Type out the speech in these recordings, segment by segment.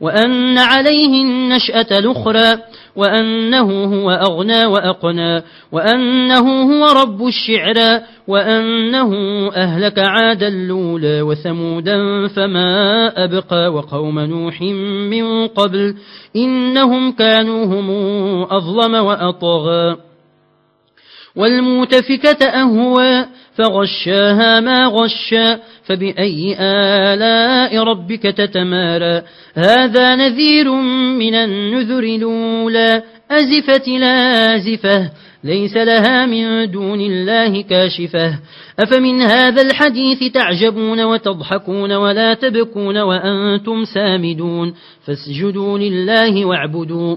وأن عليه النشأة الأخرى وأنه هو أغنى وأقنى وأنه هو رب الشعرى وأنه أهلك عاد اللولى وثمودا فما أبقى وقوم نوح من قبل إنهم كانوا هم أظلم وأطغى. والمتفكة أهوى فغشاها ما غشا فبأي آلاء ربك تتمارى. هذا نذير من النذر الأولى أزفت لازفة ليس لها من دون الله كاشفة. أفمن هذا الحديث تعجبون وتضحكون ولا تبكون وأنتم سامدون فاسجدوا لله واعبدوا.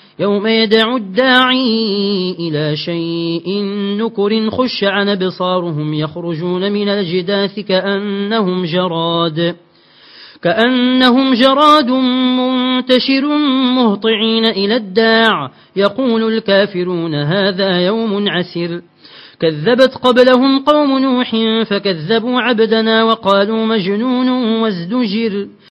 يوم يدع الداعي إلى شيء نكر خش عن بصارهم يخرجون من الجداث كأنهم جراد. كأنهم جراد منتشر مهطعين إلى الداع. يقول الكافرون هذا يوم عسر. كذبت قبلهم قوم نوح فكذبوا عبدنا وقالوا مجنون وازدجر.